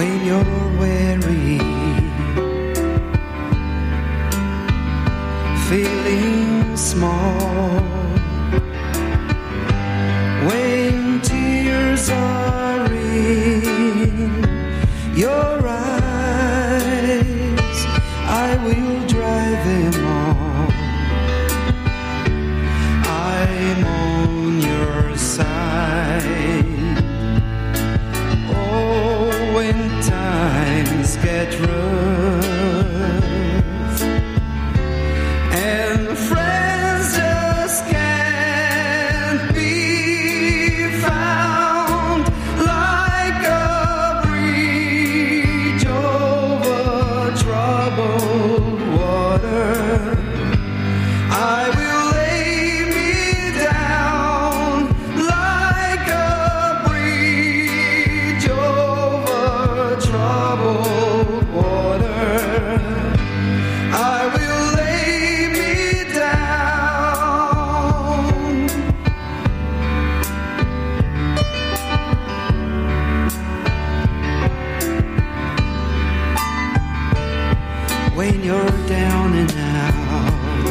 when you're weary, feeling small. when you're down and out,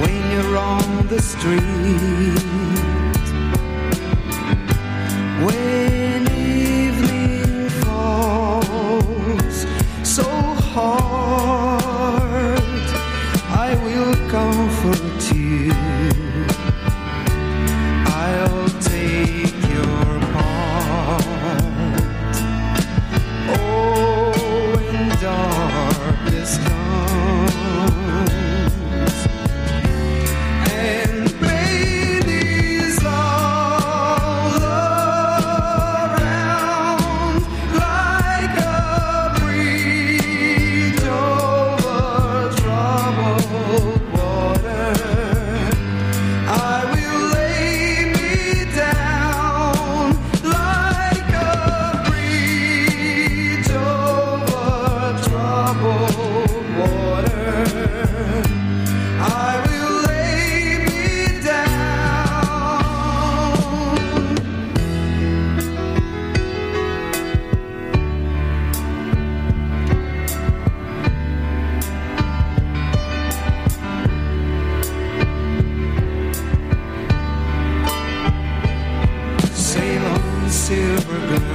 when you're on the street. this gone. silver good.